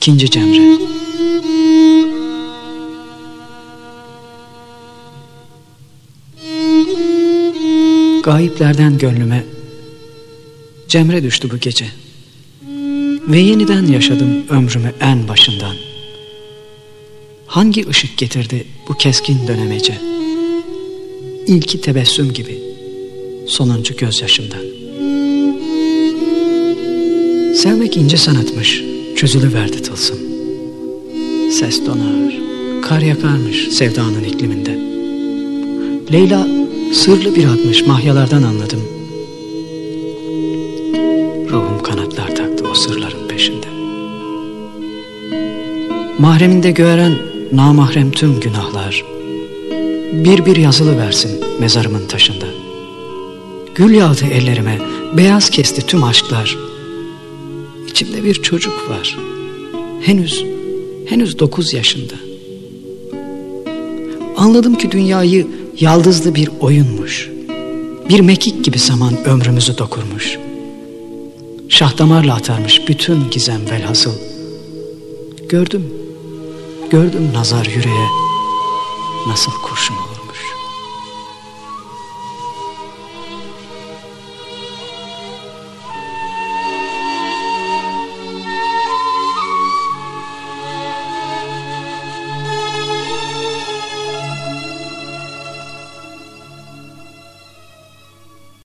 İkinci Cemre. Gayiplerden gönlüme Cemre düştü bu gece. Ve yeniden yaşadım ömrümü en başından. Hangi ışık getirdi bu keskin dönemece? İlki tebessüm gibi Sonuncu gözyaşımdan. Sevmek ince sanatmış Çözülüverdi tılsım. Ses donar Kar yakarmış sevdanın ikliminde. Leyla sırlı bir admış mahyalardan anladım. Ruhum kanatlar taktı o sırların peşinde. Mahreminde gören namahrem tüm günahlar Bir bir yazılı versin mezarımın taşında. Gül yağdı ellerime beyaz kesti tüm aşklar İçimde bir çocuk var. Henüz, henüz dokuz yaşında. Anladım ki dünyayı yaldızlı bir oyunmuş. Bir mekik gibi zaman ömrümüzü dokurmuş. Şah damarla atarmış bütün gizem velhasıl. Gördüm, gördüm nazar yüreğe Nasıl kurşun olur